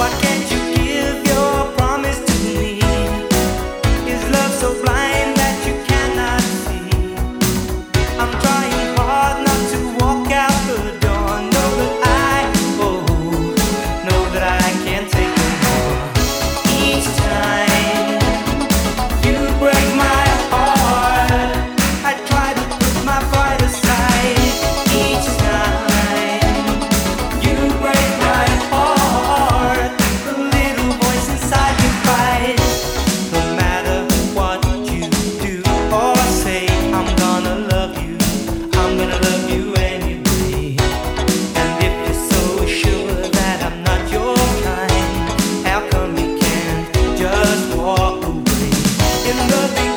cualquier the.